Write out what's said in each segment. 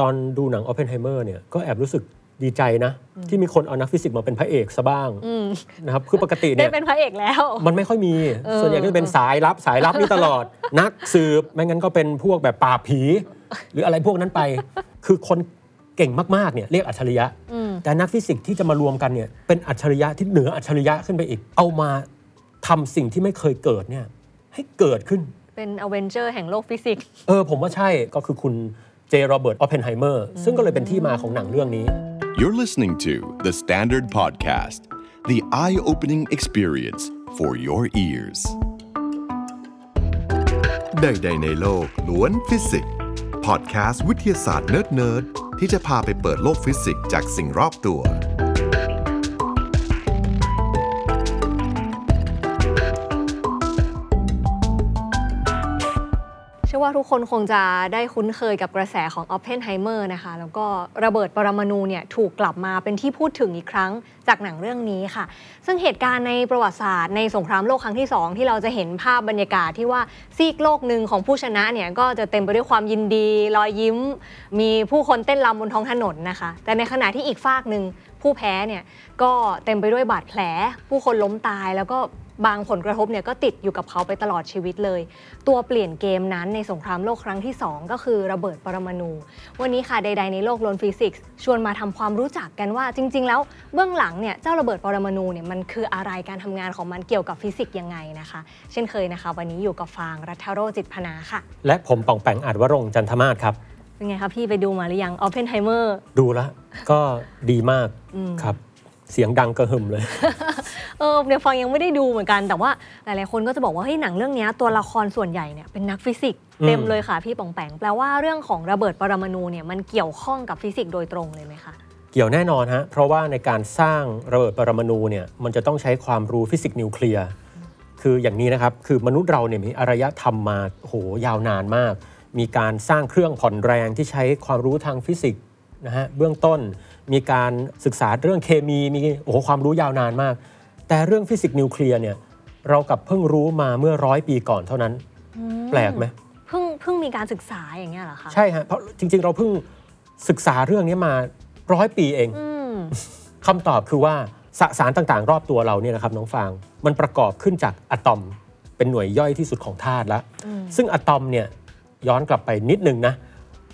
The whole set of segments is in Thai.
ตอนดูหนัง Oppenheimer เนี่ยก็แอบรู้สึกดีใจนะ ที่มีคนเอานักฟิสิกส์มาเป็นพระเอกซะบ้างอืมนะครับคือปกติได้เนี่ยเป็นพระเอกแล้ว มันไม่ค่อยมีเออส่วนใหญ่ก็จะเป็นสายลับสายลับนี่ตลอด นักสืบไม่งั้นก็เป็นพวกแบบปราบผี หรืออะไรพวกนั้นไป คือคนเก่งมากๆเนี่ยเรียกอัจฉริยะอืมแต่นักฟิสิกส์ที่จะมารวมกันเนี่ยเป็นอัจฉริยะที่เหนืออัจฉริยะขึ้นไปอีก เอามาทำสิ่งที่ไม่เคยเกิดเนี่ยให้เกิดขึ้นเป็น Avenger แห่งโลกฟิสิกส์เออผมว่าใช่ก็คือคุณ เจโรเบิร์ตออเพนไฮเมอร์ซึ่งก็เลยเป็นที่มาของหนังเรื่องนี้ You're listening to The Standard Podcast, the eye opening experience for your ears. ใดๆในโลกล้วนฟิสิกส์พอดแคสต์วิทยาศาสตร์เนิร์ดๆที่จะพาไปเปิดโลกฟิสิกส์จากสิ่งรอบตัว ทุกคนคงจะได้คุ้นเคยกับกระแสของออ p เพนไฮเมอร์นะคะ แล้วก็ระเบิดปรมาณูเนี่ยถูกกลับมาเป็นที่พูดถึงอีกครั้งจากหนังเรื่องนี้ค่ะ ซึ่งเหตุการณ์ในประวัติศาสตร์ในสงครามโลกครั้งที่ 2 ที่เราจะเห็นภาพบรรยากาศที่ว่าซีกโลกหนึ่งของผู้ชนะเนี่ยก็จะเต็มไปด้วยความยินดี รอยยิ้ม มีผู้คนเต้นรำบนท้องถนนนะคะ แต่ในขณะที่อีกฝากหนึ่งผู้แพ้เนี่ยก็เต็มไปด้วยบาดแผล ผู้คนล้มตายแล้วก็ บางผลกระทบเนี่ยก็ติดอยู่กับเขาไปตลอดชีวิตเลย ตัวเปลี่ยนเกมนั้นในสงครามโลกครั้งที่ 2 ก็คือระเบิดปรมาณูวันนี้ค่ะใด ๆในโลกล้วนฟิสิกส์ชวนมาทำความรู้จักกันว่าจริง ๆ แล้วเบื้องหลังเนี่ยเจ้าระเบิดปรมาณูเนี่ยมันคืออะไรการทำงานของมันเกี่ยวกับฟิสิกส์ยังไงนะคะ เช่นเคยนะคะ วันนี้อยู่กับฟางรัฐโรจน์จิตพนาค่ะ และผมป๋องแป๋งอาจวรงค์จันทมาศครับเป็นไงคะพี่ไปดูมาหรือยังออ p เพนไฮเมอร์ดูแล้วก็ดีมากครับ เสียงดังกระหึ่มเลย เออเนี่ยฟางยังไม่ได้ดูเหมือนกัน แต่ว่าหลาย ๆ คนก็จะบอกว่าเฮ้ยหนังเรื่องเนี้ยตัวละครส่วนใหญ่เนี่ยเป็นนักฟิสิกส์อืมเต็มเลยค่ะพี่ป๋องแป๋งแปลว่าเรื่องของระเบิดปรมาณูเนี่ยมันเกี่ยวข้องกับฟิสิกส์โดยตรงเลยไหมคะเกี่ยวแน่นอนฮะเพราะว่าในการสร้างระเบิดปรมาณูเนี่ยมันจะต้องใช้ความรู้ฟิสิกส์นิวเคลียร์คืออย่างนี้นะครับคือมนุษย์เราเนี่ยมีอารยธรรมมาโหยาวนานมาก มีการสร้างเครื่องผ่อนแรงที่ใช้ความรู้ทางฟิสิกส์ นะฮะเบื้องต้นมีการศึกษาเรื่องเคมีมีโอ้โหความรู้ยาวนานมาก แต่เรื่องฟิสิกส์นิวเคลียร์เนี่ยเรากลับเพิ่งรู้มาเมื่อร้อยปีก่อนเท่านั้นแปลกไหมเพิ่งเพิ่งมีการศึกษาอย่างเงี้ยเหรอคะใช่ฮะเพราะจริงๆ เราเพิ่งศึกษาเรื่องนี้มาร้อยปีเอง อืมคำตอบคือว่าสสารต่างๆ รอบตัวเราเนี่ยนะครับน้องฟางมันประกอบขึ้นจากอะตอมเป็นหน่วยย่อยที่สุดของธาตุแล้วซึ่งอะตอมเนี่ยย้อนกลับไปนิดนึงนะ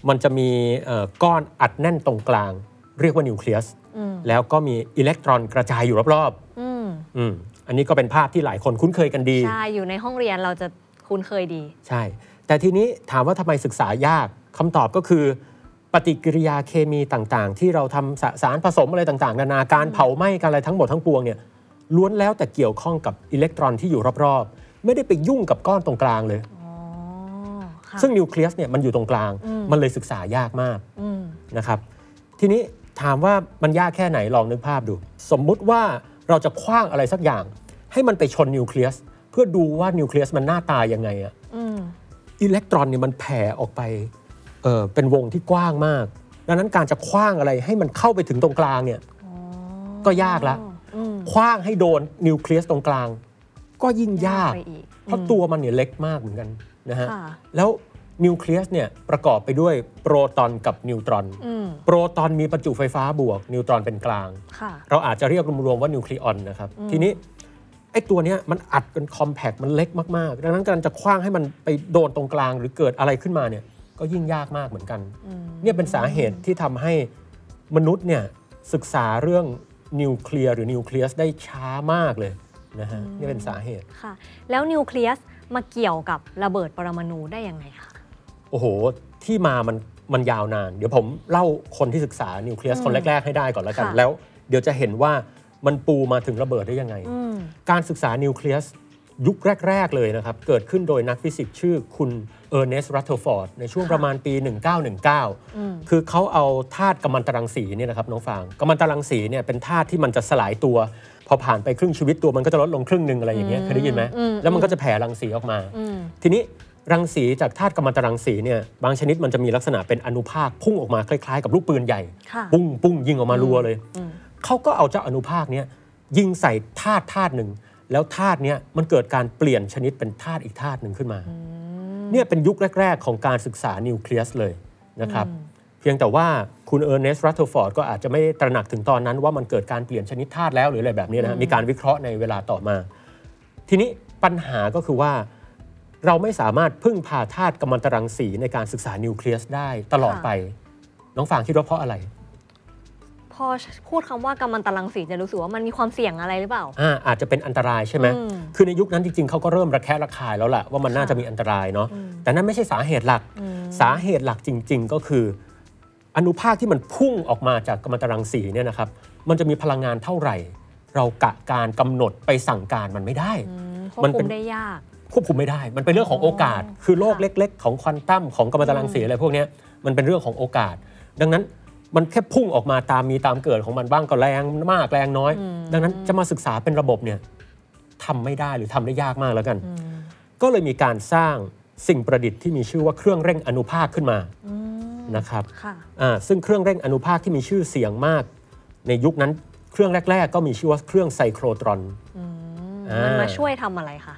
มันจะมีเอ่อก้อนอัดแน่นตรงกลาง เรียกว่านิวเคลียสอืมแล้วก็มีอิเล็กตรอนกระจายอยู่รอบอืมๆอืมอันนี้ก็เป็นภาพที่หลายคนคุ้นเคยกันดี ใช่ อยู่ในห้องเรียนเราจะคุ้นเคยดี ใช่ แต่ทีนี้ถามว่าทำไมศึกษายากคำตอบก็คือ ปฏิกิริยาเคมีต่างๆ ที่เราทำสสารผสมอะไรต่างๆ นานาการเผาไหม้กันอะไรทั้งหมดทั้งปวงเนี่ยล้วนแล้วแต่เกี่ยวข้องกับอิเล็กตรอนที่อยู่รอบๆ ไม่ได้ไปยุ่งกับก้อนตรงกลางเลยอ๋อค่ะ ซึ่งนิวเคลียสเนี่ยมันอยู่ตรงกลางอืมมันเลยศึกษายากมากอืมนะครับทีนี้ถามว่ามันยากแค่ไหนลองนึกภาพดู สมมุติว่าเราจะคว้างอะไรสักอย่าง ให้มันไปชนนิวเคลียสเพื่อดูว่านิวเคลียสมันหน้าตายังไงอะอืมอิเล็กตรอนเนี่ยมันแผ่ออกไปเออเป็นวงที่กว้างมาก ดังนั้นการจะคว้างอะไรให้มันเข้าไปถึงตรงกลางเนี่ยอ๋อก็ยากละอืมคว้างให้โดนนิวเคลียสตรงกลาง ก็ยิ่งยากไปอีกเพราะตัวมันเนี่ยเล็กมากเหมือนกัน นะฮะค่ะแล้วนิวเคลียสเนี่ยประกอบไปด้วยโปรตอนกับนิวตรอนอืมโปรตอนมีประจุไฟฟ้าบวก นิวตรอนเป็นกลางค่ะเราอาจจะเรียกรวมๆว่านิวคลีออนนะครับ ทีนี้ไอ้ตัวเนี้ยมันอัดเป็นคอมแพกมันเล็กมากๆ ดังนั้นการจะคว้างให้มันไปโดนตรงกลางหรือเกิดอะไรขึ้นมาเนี่ยก็ยิ่งยากมากเหมือนกัน เนี่ยเป็นสาเหตุที่ทำให้มนุษย์เนี่ยศึกษาเรื่องนิวเคลียร์หรือนิวเคลียสได้ช้ามากเลยนะฮะนี่เป็นสาเหตุค่ะ แล้วนิวเคลียส มาเกี่ยวกับระเบิดปรมาณูได้ยังไงคะ โอ้โห ที่มามันมันยาวนาน เดี๋ยวผมเล่าคนที่ศึกษานิวเคลียสคนแรก ๆ ให้ได้ก่อนแล้วกัน ค่ะ แล้วเดี๋ยวจะเห็นว่ามันปูมาถึงระเบิดได้ยังไง อืม การศึกษานิวเคลียสยุคแรก ๆ เลยนะครับ เกิดขึ้นโดยนักฟิสิกส์ชื่อคุณเออร์เนสต์รัตเทอร์ฟอร์ดในช่วงประมาณปี1919 คือเขาเอาธาตุกัมมันตรังสีเนี่ยนะครับน้องฟางกัมมันตรังสีเนี่ยเป็นธาตุที่มันจะสลายตัว พอผ่านไปครึ่งชีวิตตัวมันก็จะลดลงครึ่งหนึ่งอะไรอย่างเงี้ยเคยได้ยินไหมอืมแล้วมันก็จะแผ่รังสีออกมาอืมทีนี้รังสีจากธาตุกัมมันตรังสีเนี่ยบางชนิดมันจะมีลักษณะเป็นอนุภาคพุ่งออกมาคล้ายๆ กับลูกปืนใหญ่ค่ะปุ้งปุ้งยิงออกมารัวเลยอืมเขาก็เอาเจ้าอนุภาคเนี้ยยิงใส่ธาตุธาตุหนึ่งแล้วธาตุเนี้ยมันเกิดการเปลี่ยนชนิดเป็นธาตุอีกธาตุหนึ่งขึ้นมาเนี่ยเป็นยุคแรก ๆ ของการศึกษานิวเคลียสเลยนะครับ เพียงแต่ว่า คุณเออร์เนสต์รัตเทอร์ฟอร์ดก็อาจจะไม่ได้ตระหนักถึงตอนนั้นว่ามันเกิดการเปลี่ยนชนิดธาตุแล้วหรืออะไรแบบนี้นะฮะมีการวิเคราะห์ในเวลาต่อมา ทีนี้ปัญหาก็คือว่า เราไม่สามารถพึ่งพาธาตุกัมมันตรังสีในการศึกษานิวเคลียสได้ตลอดค่ะไป น้องฟางคิดว่าเพราะอะไรพอพูดคำว่ากัมมันตรังสีจะรู้สึกว่ามันมีความเสี่ยงอะไรหรือเปล่าอ่าอาจจะเป็นอันตรายใช่ไหมอืมคือในยุคนั้นจริงๆเขาก็เริ่มระแคะระคายแล้วแหละว่ามันน่าค่ะจะมีอันตรายเนาะอืมแต่นั่นไม่ใช่สาเหตุหลักอืมสาเหตุหลักจริง ๆ ก็คือ อนุภาคที่มันพุ่งออกมาจากกัมมันตรังสีเนี่ยนะครับมันจะมีพลังงานเท่าไหร่ เรากะการกำหนดไปสั่งการมันไม่ได้อืมควมับนคุเป็นมได้ยาก ควบคุมไม่ได้ มันเป็นเรื่องของโอกาส คือโลกค่ะเล็ก ๆ ของควอนตัมของกัมมันตรังสีอะไรพวกเนี้ยมันเป็นเรื่องของโอกาส ดังนั้นมันแค่พุ่งออกมาตามมีตามเกิดของมันบ้างก็แรงมากแรงน้อย ดังนั้นจะมาศึกษาเป็นระบบเนี่ยทำไม่ได้หรือทำได้ยากมากแล้วกัน ก็เลยมีการสร้างสิ่งประดิษฐ์ที่มีชื่อว่าเครื่องเร่งอนุภาคขึ้นมา นะครับค่ะอ่าซึ่งเครื่องเร่งอนุภาคที่มีชื่อเสียงมาก ในยุคนั้นเครื่องแรก ๆ ก็มีชื่อว่าเครื่องไซโครตรอนอ่ามัมันมาช่วยทำอะไรคะ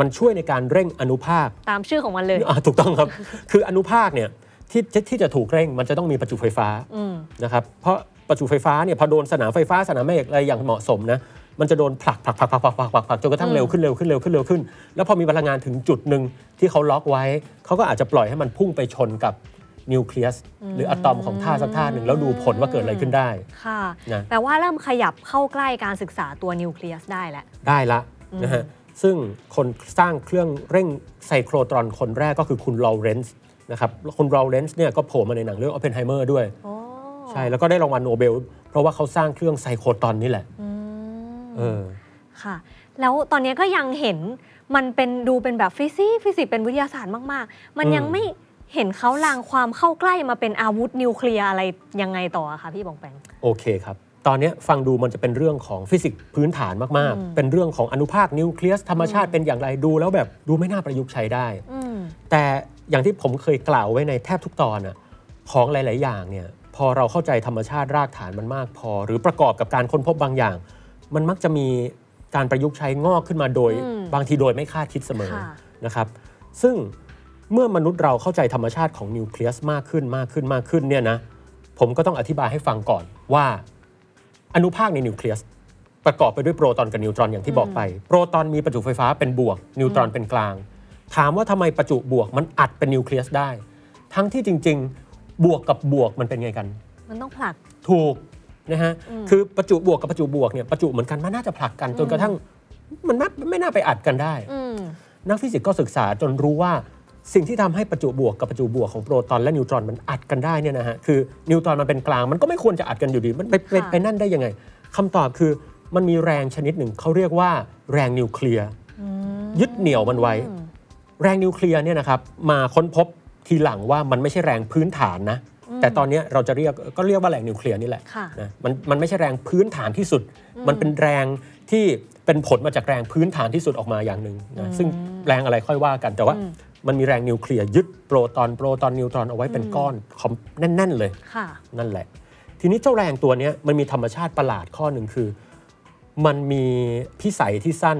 มันช่วยในการเร่งอนุภาคตามชื่อของมันเลยอ่าถูกต้องครับ คืออนุภาคเนี่ยที่ที่ที่จะถูกเร่งมันจะต้องมีประจุไฟฟ้าอืมนะครับเพราะประจุไฟฟ้าเนี่ยพอโดนสนามไฟฟ้าสนามแม่เหล็กอะไรอย่างเหมาะสมนะมันจะโดนผลักผลักผลักผลักผลักผลักผลักผลักจนกระทั่งเร็วขึ้นเร็วขึ้นเร็วขึ้นเร็วขึ้น แล้วพอมีพลังงานถึงจุดหนึ่งที่เขาล็อกไว้ เขาก็อาจจะปล่อยให้มันพุ่งไปชนกับ นิวเคลียสหรืออะตอมของธาตุสักธาตุหนึ่งแล้วดูผลว่าเกิดอะไรขึ้นได้ค่ะนะแปลว่าเริ่มขยับเข้าใกล้การศึกษาตัวนิวเคลียสได้แล้วได้ละนะฮะซึ่งคนสร้างเครื่องเร่งไซโครตรอนคนแรกก็คือคุณลอเรนซ์นะครับคุณลอเรนซ์เนี่ยก็โผล่มาในหนังเรื่อง Oppenheimer ด้วยโอ้ใช่แล้วก็ได้รางวัลโนเบล เพราะว่าเขาสร้างเครื่องไซโครตรอนนี่แหละอืมเออค่ะ แล้วตอนนี้ก็ยังเห็นมันเป็นดูเป็นแบบฟิสิกส์ฟิสิกส์เป็นวิทยาศาสตร์มาก ๆ มันอืมยังไม่ เห็นเค้าลางความเข้าใกล้มาเป็นอาวุธนิวเคลียร์อะไรยังไงต่ออะคะพี่ป๋องแป๋ง โอเคครับ ตอนเนี้ยฟังดูมันจะเป็นเรื่องของฟิสิกส์พื้นฐานมากๆเป็นเรื่องของอนุภาคนิวเคลียสธรรมชาติเป็นอย่างไรดูแล้วแบบดูไม่น่าประยุกต์ใช้ได้ อืม แต่อย่างที่ผมเคยกล่าวไว้ในแทบทุกตอนอะของหลาย ๆ อย่างเนี่ยพอเราเข้าใจธรรมชาติรากฐานมันมากพอ หรือประกอบกับการค้นพบบางอย่าง มันมักจะมีการประยุกต์ใช้งอกขึ้นมาโดย อืมบางทีโดยไม่คาดคิดเสมอค่ะ นะครับ ซึ่ง เมื่อมนุษย์เราเข้าใจธรรมชาติของนิวเคลียสมากขึ้นมากขึ้นมากขึ้นเนี่ยนะผมก็ต้องอธิบายให้ฟังก่อนว่าอนุภาคในนิวเคลียสประกอบไปด้วยโปรตอนกับนิวตรอนอย่างที่บอกไป โปรตอนมีประจุไฟฟ้าเป็นบวก นิวตรอนเป็นกลาง ถามว่าทำไมประจุบวกมันอัดเป็นนิวเคลียสได้ ทั้งที่จริง ๆ บวกกับบวกมันเป็นไงกัน มันต้องผลักถูกนะฮะคือประจุบวกกับประจุบวกเนี่ยประจุเหมือนกันมันน่าจะผลักกันจนกระทั่งมันไม่ไม่น่าไปอัดกันได้อืมนักฟิสิกส์ก็ศึกษาจนรู้ว่า สิ่งที่ทำให้ประจุบวกกับประจุบวกของโปรตอนและนิวตรอนมันอัดกันได้เนี่ยนะฮะคือนิวตรอนมันเป็นกลางมันก็ไม่ควรจะอัดกันอยู่ดีมันไปไปค่ะไปนั่นได้ยังไงคำตอบคือมันมีแรงชนิดหนึ่งเขาเรียกว่าแรงนิวเคลียร์ยึดเหนี่ยวมันไว้ แรงนิวเคลียร์เนี่ยนะครับมาค้นพบทีหลังว่ามันไม่ใช่แรงพื้นฐานนะแต่ตอนเนี้ยเราจะเรียกก็เรียกว่าแรงนิวเคลียร์นี่แหละค่ะนะมันมันไม่ใช่แรงพื้นฐานที่สุด มันเป็นแรงที่เป็นผลมาจากแรงพื้นฐานที่สุดออกมาอย่างหนึ่งนะซึ่งแรงอะไรค่อยว่ากันแต่ว่า มันมีแรงนิวเคลียร์ยึดโปรตอนโปรตอนนิวตรอนเอาไว้เป็นก้อนคอมแน่น ๆ เลยค่ะ นั่นแหละ ทีนี้เจ้าแรงตัวเนี้ยมันมีธรรมชาติประหลาดข้อหนึ่งคือ มันมีพิสัยที่สั้น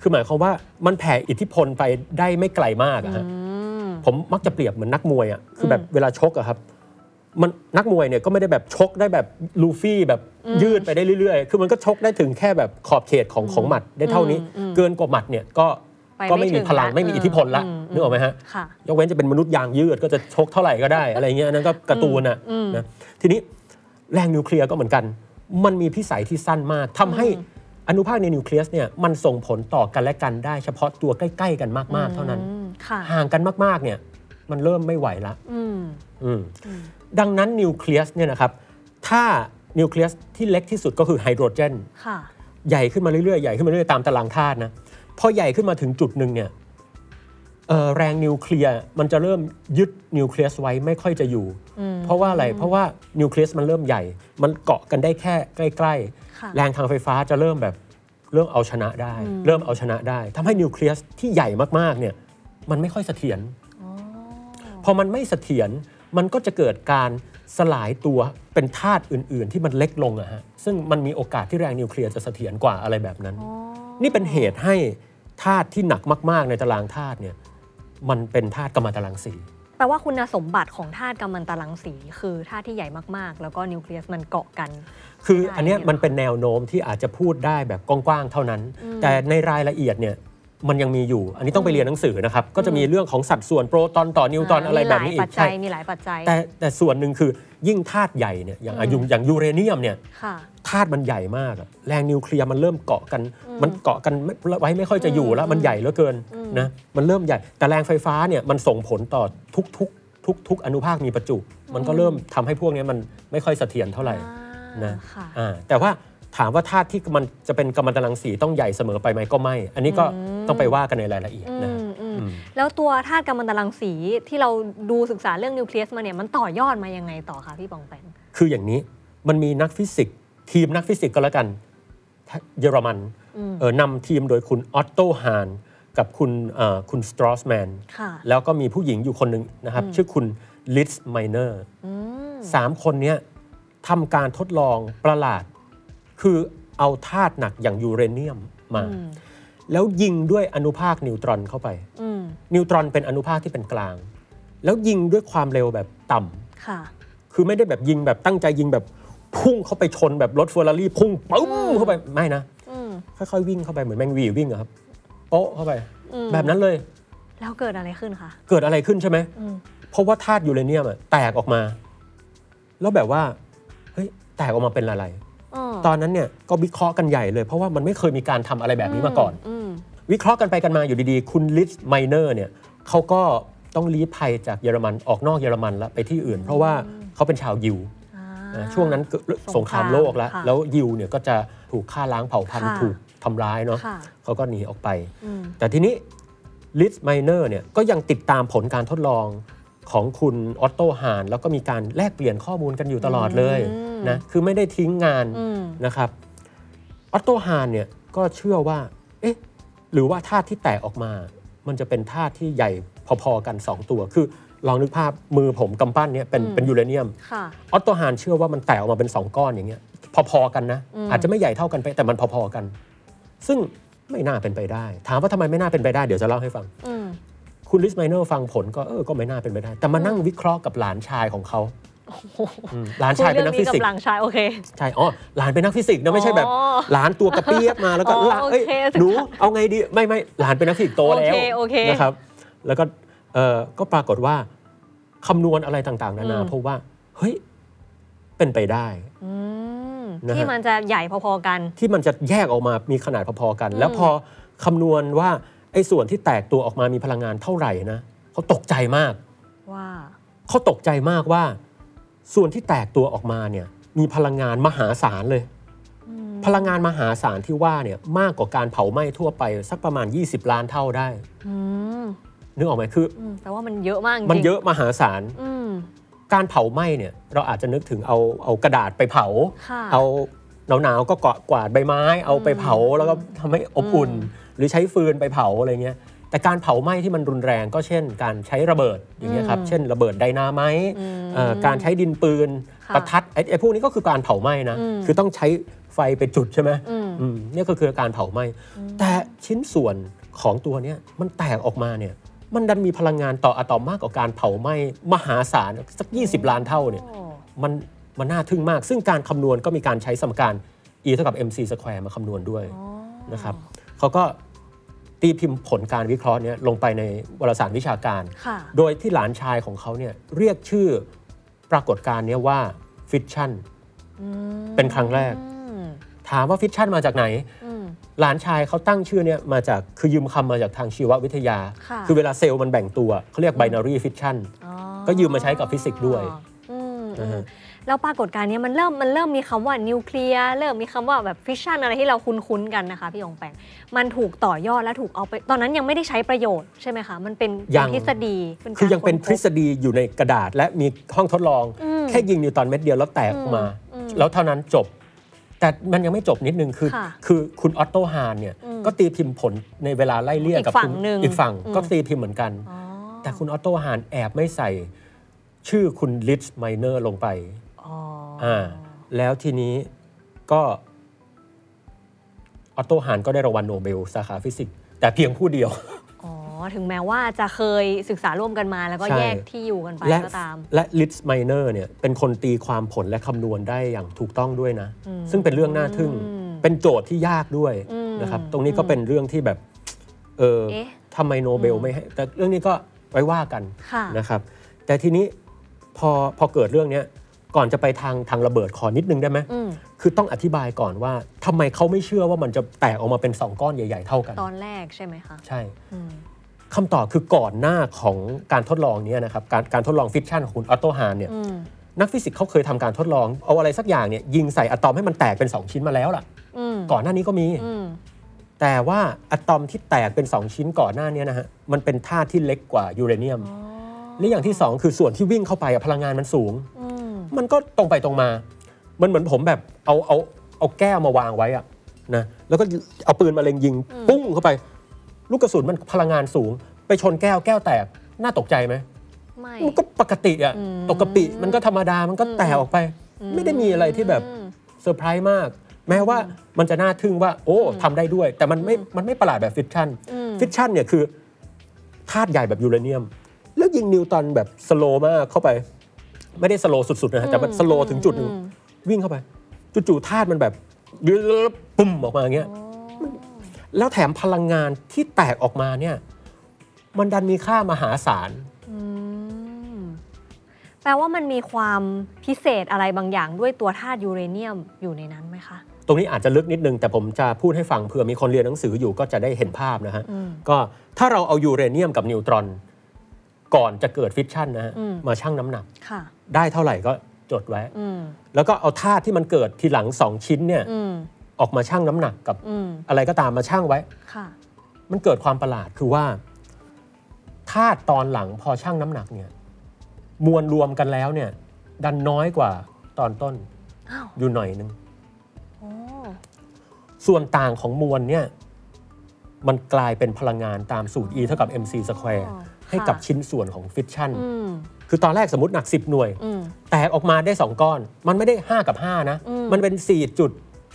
คือหมายความว่ามันแผ่อิทธิพลไปได้ไม่ไกลมากอะฮะผมมักจะเปรียบเหมือนนักมวยอะคือแบบเวลาชกอะครับมันนักมวยเนี่ยก็ไม่ได้แบบชกได้แบบลูฟี่แบบยืดไปได้เรื่อยๆ คือมันก็ชกได้ถึงแค่แบบขอบเขตของของหมัดได้เท่านี้ เกินกว่าหมัดเนี่ยก็ไปก็ไม่ไม่มีถึงพลังละไม่มีอิทธิพลละอืม นึกออกไหมฮะค่ะยกเว้นจะเป็นมนุษย์ยางยืดก็จะชกเท่าไหร่ก็ได้อะไรเงี้ยอันนั่นก็การ์ตูนอะนะทีนี้แรงนิวเคลียร์ก็เหมือนกัน มันมีพิสัยที่สั้นมากทำให้อนุภาคในนิวเคลียสเนี่ยมันส่งผลต่อกันและกันได้เฉพาะตัวใกล้ ๆ กันมาก ๆ เท่านั้นอืมค่ะห่างกันมาก ๆ เนี่ยมันเริ่มไม่ไหวละอืมอืมดังนั้นนิวเคลียสเนี่ยนะครับ ถ้านิวเคลียสที่เล็กที่สุดก็คือไฮโดรเจนค่ะใหญ่ขึ้นมาเรื่อยๆ ใหญ่ขึ้นมาเรื่อยๆ ตามตารางธาตุนะ พอใหญ่ขึ้นมาถึงจุดหนึ่งเนี่ยเอ่อ แรงนิวเคลียร์มันจะเริ่มยึดนิวเคลียสไว้ไม่ค่อยจะอยู่ เพราะว่าอะไร เพราะว่านิวเคลียสมันเริ่มใหญ่ มันเกาะกันได้แค่ใกล้ค่ะๆแรงทางไฟฟ้าจะเริ่มแบบเริ่มเอาชนะได้ เริ่มเอาชนะได้ทำให้นิวเคลียสที่ใหญ่มากๆเนี่ยมันไม่ค่อยเสถียรพอมันไม่เสถียรมันก็จะเกิดการสลายตัวเป็นธาตุอื่น ๆ ที่มันเล็กลงอะฮะซึ่งมันมีโอกาสที่แรงนิวเคลียร์จะเสถียรกว่าอะไรแบบนั้น นี่เป็นเหตุให้ธาตุที่หนักมาก ๆ ในตารางธาตุเนี่ย มันเป็นธาตุกัมมันตรังสี แปลว่าคุณสมบัติของธาตุกัมมันตรังสี คือธาตุที่ใหญ่มากๆ แล้วก็นิวเคลียสมันเกาะกัน คือได้อันเนี้ยเนี่ยมันเป็นแนวโน้มที่อาจจะพูดได้แบบกว้างๆเท่านั้น แต่ในรายละเอียดเนี่ย มันยังมีอยู่ อันนี้ต้องไปเรียนหนังสือนะครับ ก็จะมีเรื่องของสัดส่วนโปรตอนต่อนิวตอนอะไรแบบนี้มีอีหลายปักจจัยใช่มีหลายปัจจัย แต่แต่ส่วนหนึ่งคือยิ่งธาตุใหญ่เนี่ยอย่างอายุอย่างยูเรเนียมเนี่ยค่ะธาตุมันใหญ่มากอะแรงนิวเคลียร์มันเริ่มเกาะกัน มันเกาะกันไม่ไว้ไม่ค่อยจะอยู่แล้วมันใหญ่เหลือเกินนะมันเริ่มใหญ่แต่แรงไฟฟ้าเนี่ยมันส่งผลต่อทุกทุกทุกทุกอนุภาคมีประจุ มันก็เริ่มทำให้พวกเนี้ยมันไม่ค่อยเสถียรเท่าไหร่นะค่ะอ่าแต่ว่า ถามว่าธาตุที่มันจะเป็นกัมมันตรังสีต้องใหญ่เสมอไปไหมก็ไม่ อันนี้ก็ต้องไปว่ากันในรายละเอียดอืนะมอืมอืมแล้วตัวธาตุกัมมันตรังสีที่เราดูศึกษาเรื่องนิวเคลียสมาเนี่ยมันต่อยอดมายังไงต่อคะพี่ป๋องแป๋งคืออย่างนี้มันมีนักฟิสิกส์ทีมนักฟิสิกส์ก็แล้วกันเยอรมันเออนำทีมโดยคุณออตโตฮานกับคุณเอ่อคุณสตรอสแมนค่ะแล้วก็มีผู้หญิงอยู่คนหนึ่งนะครับ ชื่อคุณลิสไมเนอร์อืมสามคนเนี้ยทำการทดลองประหลาด คือเอาธาตุหนักอย่างยูเรเนียมมาอืมแล้วยิงด้วยอนุภาคนิวตรอนเข้าไปอืมนิวตรอนเป็นอนุภาคที่เป็นกลาง แล้วยิงด้วยความเร็วแบบต่ำค่ะ คือไม่ได้แบบยิงแบบตั้งใจยิงแบบพุ่งเข้าไปชนแบบรถเฟอร์รารี่พุ่งปึ้มเข้าไปไม่นะอืมค่อยๆวิ่งเข้าไปเหมือนแมงวีวิ่งอะครับโป๊ะเข้าไปอืมแบบนั้นเลย แล้วเกิดอะไรขึ้นคะเกิดอะไรขึ้นใช่ไหมอืมเพราะว่าธาตุยูเรเนียมอะแตกออกมา แล้วแบบว่าเฮ้ยแตกออกมาเป็นอะไรอ๋อ ตอนนั้นเนี่ยก็วิเคราะห์กันใหญ่เลย เพราะว่ามันไม่เคยมีการทำอะไรแบบนี้มาก่อนอืมวิเคราะห์กันไปกันมาอยู่ดีๆ คุณลิสไมเนอร์เนี่ยเขาก็ต้องลี้ภัยจากเยอรมันออกนอกเยอรมันแล้วไปที่อื่น เพราะว่าเขาเป็นชาวยิวอ่านะช่วงนั้นเกิดสงครามโลกแล้วค่ะแล้วยิวเนี่ยก็จะถูกฆ่าล้างเผ่าพันธุ์ค่ะถูกทำร้ายเนาะค่ะเขาก็หนีออกไปอืมแต่ทีนี้ลิสไมเนอร์เนี่ยก็ยังติดตามผลการทดลอง ของคุณออตโตฮาน แล้วก็มีการแลกเปลี่ยนข้อมูลกันอยู่ตลอดเลยอืมนะคือไม่ได้ทิ้งงานอืมนะครับออตโตฮานเนี่ยก็เชื่อว่าเอ๊ะหรือว่าธาตุที่แตกออกมา มันจะเป็นธาตุที่ใหญ่พอๆกัน 2 ตัว คือลองนึกภาพมือผมกำปั้นเนี่ยเป็นอืมเป็นยูเรเนียมค่ะออตโตฮานเชื่อว่ามันแตกออกมาเป็น 2 ก้อนอย่างเงี้ยพอๆกันนะอืมอาจจะไม่ใหญ่เท่ากันไปแต่มันพอๆกัน ซึ่งไม่น่าเป็นไปได้ ถามว่าทำไมไม่น่าเป็นไปได้เดี๋ยวจะเล่าให้ฟังอืม คุณลิสไมเนอร์ฟังผลก็เออก็ไม่น่าเป็นไปได้ แต่มานั่งวิเคราะห์กับหลานชายของเขาอืมหลานคุยชายเป็เรื่นอนังกนี้ฟิกับสิกส์หลังชายโอเคใช่อ๋อหลานเป็นนักฟิสิกส์นะไม่ใช่แบบอ๋อหลานตัวกระเปียกมาแล้วก็อ๋อหลานเอ้ยโอเคหนูเอาไงดีไม่ไม่หลานเป็นนักฟิสิกส์โตแล้วโอเคโอเคนะครับ แล้วก็เออก็ปรากฏว่าคำนวณอะไรต่างๆ นานาอืมเพราะว่าเฮ้ยเป็นไปได้อืมนะฮะที่มันจะใหญ่พอๆกัน ที่มันจะแยกออกมามีขนาดพอๆกันอืมแล้วพอคำนวณว่า ไอ้ส่วนที่แตกตัวออกมามีพลังงานเท่าไหร่นะเขาตกใจมากว่าเขาตกใจมากว่า ส่วนที่แตกตัวออกมาเนี่ยมีพลังงานมหาศาลเลยอืมพลังงานมหาศาลที่ว่าเนี่ยมากกว่าการเผาไหม้ทั่วไปสักประมาณ 20 ล้านเท่าได้อืมนึกออกไหมคืออืมแปลว่ามันเยอะมากจริงมันเยอะมหาศาลอืมการเผาไหม้เนี่ยเราอาจจะนึกถึงเอาเอากระดาษไปเผาค่ะเอาหนาวๆก็เกาะกวาดใบไม้ เอาไปเผาแล้วก็ทำให้อบอุ่น หรือใช้ฟืนไปเผาอะไรเงี้ยแต่การเผาไหม้ที่มันรุนแรงก็เช่น การใช้ระเบิดอย่างเงี้ยครับอืมเช่นระเบิดไดนาไมต์อืมเอ่อการใช้ดินปืนค่ะประทัดไอ้ไอ้พวกนี้ก็คือการเผาไหม้นะอืมคือต้องใช้ไฟไปจุดใช่ไหมอืมอืมเนี่ยก็คือการเผาไหม้แต่ชิ้นส่วนของตัวเนี้ยมันแตกออกมาเนี่ยมันดันมีพลังงานต่ออะตอมมากกว่าการเผาไหม้มหาศาลสัก 20 ล้านเท่าเนี่ยโอ้มันมันน่าทึ่งมาก ซึ่งการคำนวณก็มีการใช้สมการ e เท่ากับ mc square มาคำนวณด้วยอ๋อนะครับเขาก็ ตีพิมพ์ผลการวิเคราะห์เนี้ยลงไปในวารสารวิชาการค่ะโดยที่หลานชายของเขาเนี่ยเรียกชื่อปรากฏการณ์เนี้ยว่าฟิชชั่นอืมเป็นครั้งแรกอืมถามว่าฟิชชั่นมาจากไหนอืมหลานชายเขาตั้งชื่อเนี่ยมาจากคือยืมคำมาจากทางชีววิทยาค่ะเวลาเซลล์มันแบ่งตัวเขาเรียก binary fission อ๋อก็ยืมมาใช้กับฟิสิกส์ด้วยอืมนะฮะอืม แล้วปรากฏการณ์เนี้ยมันเริ่มมันเริ่มมีคำว่านิวเคลียร์เริ่มมีคำว่าแบบฟิชชันอะไรที่เราคุ้นๆกันนะคะพี่ป๋องแป๋งมันถูกต่อยอดและถูกเอาไปตอนนั้นยังไม่ได้ใช้ประโยชน์ใช่ไหมคะมันเป็นยังเป็นทฤษฎีเป็นการคือยังเป็นค้ทฤษฎีอยู่ในกระดาษ และมีห้องทดลองอืมแค่ยิงนิวตอนเม็ดเดียวแล้วแตกออกมาอืมแล้วเท่านั้นจบ แต่มันยังไม่จบนิดนึงคือค่ะคือคุณออตโตฮานเนี่ยอืมก็ตีพิมพ์ผลในเวลาไล่เลี่ยอีกกับคุณอีกฝั่งหนึ่งอีกฝั่งอืมก็ตีพิมพ์เหมือนกันอ๋อแต่คุณออตโตฮานแอบไม่ใส่ชื่อคุณลิเซอ ไมต์เนอร์ลงไป อ๋ออ่าแล้วทีนี้ก็ออตโตฮานก็ได้รางวัลโนเบลสาขาฟิสิกส์แต่เพียงผู้เดียว อ๋อ ถึงแม้ว่าจะเคยศึกษาร่วมกันมาแล้วก็ใช่ แยกที่อยู่กันไปและก็ตาม และลิเซอ ไมต์เนอร์เนี่ยเป็นคนตีความผลและคำนวณได้อย่างถูกต้องด้วยนะซึ่งเป็นเรื่องน่าทึ่ง อืมเป็นโจทย์ที่ยากด้วยอืมนะครับ ตรงนี้ก็เป็นเรื่องที่แบบ เออเอ๊ะ ทำไมโนเบลไม่ให้ แต่เรื่องนี้ก็ไว้ว่ากัน ค่ะ นะครับแต่ทีนี้พอพอเกิดเรื่องเนี้ย ก่อนจะไปทางทางระเบิดขอนิดนึงได้ไหมอืมคือต้องอธิบายก่อนว่าทำไมเขาไม่เชื่อว่ามันจะแตกออกมาเป็นสองก้อนใหญ่ ๆ เท่ากัน ตอนแรกใช่ไหมคะใช่อืมคำตอบคือก่อนหน้าของการทดลองเนี้ยนะครับการการทดลองฟิชชันของคุณออตโตฮานเนี่ย อืมนักฟิสิกส์เขาเคยทำการทดลอง เอาอะไรสักอย่างเนี่ยยิงใส่อะตอมให้มันแตกเป็น 2 ชิ้นมาแล้วล่ะ อืมก่อนหน้านี้ก็มี อืมแต่ว่าอะตอมที่แตกเป็น 2 ชิ้นก่อนหน้านี้นะฮะมันเป็นธาตุที่เล็กกว่ายูเรเนียม อ๋อและอย่างที่ 2 คือส่วนที่วิ่งเข้าไปอะพลังงานมันสูงอื มมันก็ตรงไปตรงมา มันเหมือนผมแบบเอาเอาเอาแก้วมาวางไว้อะนะแล้วก็เอาปืนมาเล็งยิง ปุ้งเข้าไป ลูกกระสุนมันพลังงานสูง ไปชนแก้วแก้วแตกน่าตกใจไหมไม่มันก็ปกติอะอืมตกกะปิมันก็ธรรมดามันก็แตกออกไป ไม่ได้มีอะไรที่แบบอืมเซอร์ไพรส์มาก แม้ว่ามันจะน่าทึ่งว่า โอ้ทำได้ด้วย แต่มันไม่มันไม่ประหลาดแบบฟิชชั่นอืมฟิชชั่นเนี่ยคือธาตุใหญ่แบบยูเรเนียม แล้วยิงนิวตรอนแบบ slow มากเข้าไป ไม่ได้ slow สุดๆนะฮะแต่มัน slow ถึงจุดหนึ่งอืมวิ่งเข้าไปจู่ๆธาตุมันแบบปุ่มออกมาอย่างเงี้ยแล้วแถมพลังงานที่แตกออกมาเนี่ย มันดันมีค่ามหาศาลอืมแปลว่ามันมีความพิเศษอะไรบางอย่างด้วยตัวธาตุยูเรเนียมอยู่ในนั้นไหมคะ ตรงนี้อาจจะลึกนิดนึง แต่ผมจะพูดให้ฟังเผื่อมีคนเรียนหนังสืออยู่ก็จะได้เห็นภาพนะฮะอืมก็ถ้าเราเอายูเรเนียมกับนิวตรอน ก่อนจะเกิดฟิชชันนะฮะอืม มาชั่งน้ำหนัก ค่ะ ได้เท่าไหร่ก็จดไว้ อืม แล้วก็เอาธาตุที่มันเกิดทีหลังสองชิ้นเนี่ยอืม ออกมาชั่งน้ำหนักกับอืม อะไรก็ตามมาชั่งไว้ ค่ะ มันเกิดความประหลาดคือว่าธาตุตอนหลังพอชั่งน้ำหนักเนี่ยมวลรวมกันแล้วเนี่ย ดันน้อยกว่าตอนต้นอ้าว อยู่หน่อยนึง โอ้ ส่วนต่างของมวลเนี่ยมันกลายเป็นพลังงานตามสูตร E เท่ากับ mc square ให้กับชิ้นส่วนของฟิชชั่นอืมคือตอนแรกสมมติหนัก 10 หน่วยอืมแตกออกมาได้ 2 ก้อน มันไม่ได้ 5 กับ 5 นะอืมมันเป็น 4 จุด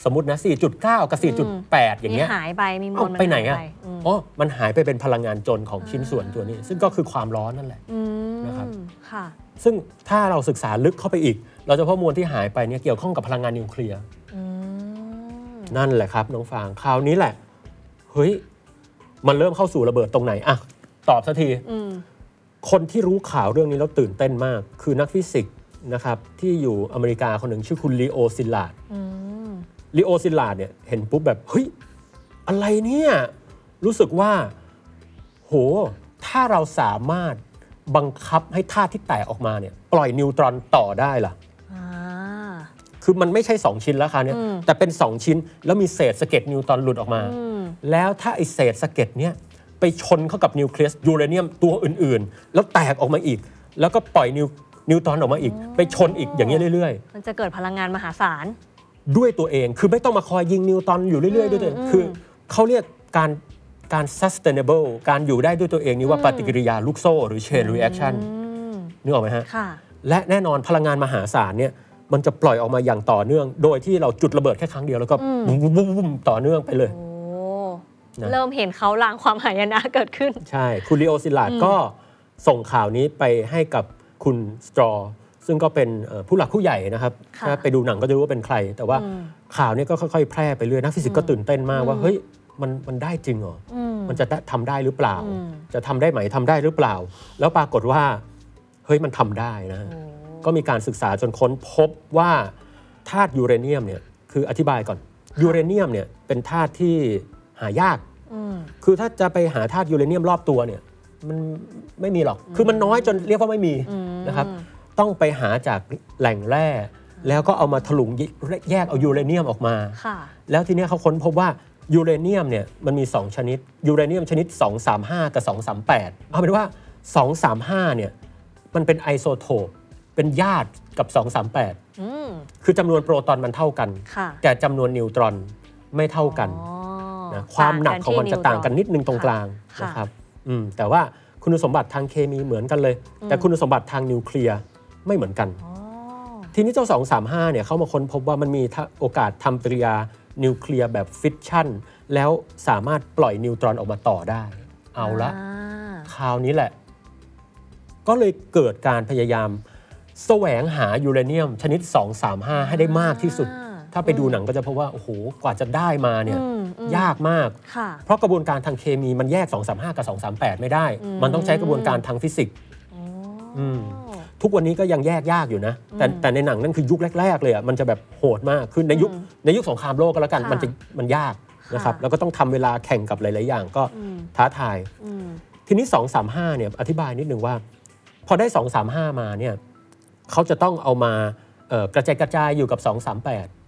สมมตินะ 4.9 กับ 4.8 อย่างเงี้ยมีหายไป มีมวเอาลมันไปไหนายอะมอ๋อมันหายไปเป็นพลังงานจนของชิ้นส่วนตัวนี้ ซึ่งก็คือความร้อนนั่นแหละอืมนะครับค่ะ ซึ่งถ้าเราศึกษาลึกเข้าไปอีก เราจะพบมวลที่หายไปเนี่ยเกี่ยวข้องกับพลังงานนิวเคลียร์อืมนั่นแหละครับน้องฟางคราวนี้แหละเฮ้ยมันเริ่มเข้าสู่ระเบิดตรงไหนอะ ตอบสักที อืม คนที่รู้ข่าวเรื่องนี้แล้วตื่นเต้นมาก คือนักฟิสิกส์นะครับที่อยู่อเมริกาคนหนึ่งชื่อคุณลีโอซิลลาดอืม ลีโอซิลลาดเนี่ยเห็นปุ๊บแบบ เฮ้ย อะไรเนี่ย รู้สึกว่า โห ถ้าเราสามารถบังคับให้ธาตุที่แตกออกมาเนี่ย ปล่อยนิวตรอนต่อได้ล่ะ อ่า คือมันไม่ใช่ 2 ชิ้นแล้วค่ะเนี่ยอืม แต่เป็น 2 ชิ้นแล้วมีเศษสะเก็ดนิวตรอนหลุดออกมา อืม แล้วถ้าไอเศษสะเก็ดเนี่ย ไปชนเข้ากับนิวเคลียสยูเรเนียมตัวอื่นๆ แล้วแตกออกมาอีก แล้วก็ปล่อยนิวนิวตรอนออกมาอีก ไปชนอีกอย่างเงี้ยเรื่อย มันจะเกิดพลังงานมหาศาล ๆ ด้วยตัวเอง คือไม่ต้องมาคอยยิงนิวตรอนอยู่เรื่อย ๆ ด้วยตัวเองอืมคือเขาเรียกการการ sustainable การอยู่ได้ด้วยตัวเองนี่ว่าปฏิกิริยาลูกโซ่หรือ chain reaction อืมนึกออกไหมฮะ ค่ะ และแน่นอนพลังงานมหาศาลเนี่ยมันจะปล่อยออกมาอย่างต่อเนื่อง โดยที่เราจุดระเบิดแค่ครั้งเดียวแล้วก็อืมบุ้มบุ้มบุ้มบุ้มต่อเนื่องไปเลย โอ้ นะเริ่มเห็นเขาลางความหายนะเกิดขึ้น ใช่ คุณลีโอซิลลาดก็ส่งข่าวนี้ไปให้กับคุณสตรอ ซึ่งก็เป็นเอ่อผู้หลักผู้ใหญ่นะครับค่ะถ้าไปดูหนังก็จะรู้ว่าเป็นใคร แต่ว่าอืมข่าวเนี้ก็ค่อยๆ แพร่ไปเรื่อยนักฟิสิกส์ก็ตื่นเต้นมากว่าเฮ้ยมันมันได้จริงเหรออืมมันจะได้ทำได้หรือเปล่าอืมจะทำได้ไหมทำได้หรือเปล่า แล้วปรากฏว่าเฮ้ยมันทำได้นะโอ้ก็มีการศึกษาจนค้นพบว่าธาตุยูเรเนียมเนี่ยคืออธิบายก่อนยูเรเนียมเนี่ยเป็นธาตุที่หายากอืม คือถ้าจะไปหาธาตุยูเรเนียมรอบตัวเนี่ยมันไม่มีหรอก คือมันน้อยจนเรียกว่าไม่มีอืมนะครับ ต้องไปหาจากแหล่งแร่ แล้วก็เอามาถลุงแยกเอายูเรเนียมออกมาค่ะแล้วทีเนี้ยเขาค้นพบว่ายูเรเนียมเนี่ยมันมี 2 ชนิด ยูเรเนียมชนิด 235 กับ 238 เอาเป็นว่า 235 เนี่ยมันเป็นไอโซโทปเป็นญาติกับ 238อืมคือจำนวนโปรตอนมันเท่ากันค่ะแต่จำนวนนิวตรอนไม่เท่ากันอ๋อ นะความหนักของมันจะต่างกันนิดนึงตรงกลางค่ะนะครับอืมแต่ว่าคุณสมบัติทางเคมีเหมือนกันเลย แต่คุณสมบัติทางนิวเคลียร์ไม่เหมือนกันอ๋อทีนี้เจ้า 235 เนี่ยเขามาค้นพบว่ามันมีถ้าโอกาสทำปฏิกิริยานิวเคลียร์แบบฟิชชั่น แล้วสามารถปล่อยนิวตรอนออกมาต่อได้ เอาละอ่าคราวนี้แหละ ก็เลยเกิดการพยายาม แสวงหายูเรเนียมชนิด 235 ให้ได้มากที่สุดอ่า ถ้าไปดูหนังก็จะพบว่า โอ้โห กว่าจะได้มาเนี่ยอืมอืมยากมากค่ะเพราะกระบวนการทางเคมีมันแยก 235 กับ 238 ไม่ได้ มันต้องใช้กระบวนการทางฟิสิกส์อ๋อออืมทุกวันนี้ก็ยังแยกยากอยู่นะ แต่แต่ในหนังนั่นคือยุคแรกๆเลยอะมันจะแบบโหดมากคือในยุคในยุคสงครามโลกก็แล้วกันค่ะมันจะมันยากนะครับค่ะแล้วก็ต้องทำเวลาแข่งกับหลาย ๆ อย่างก็อืมท้าทายอืมทีนี้ 235 เนี่ยอธิบายนิดนึงว่า พอได้ 235 มาเนี่ยเขาจะต้องเอามาเอ่อกระจายกระจายอยู่กับ 238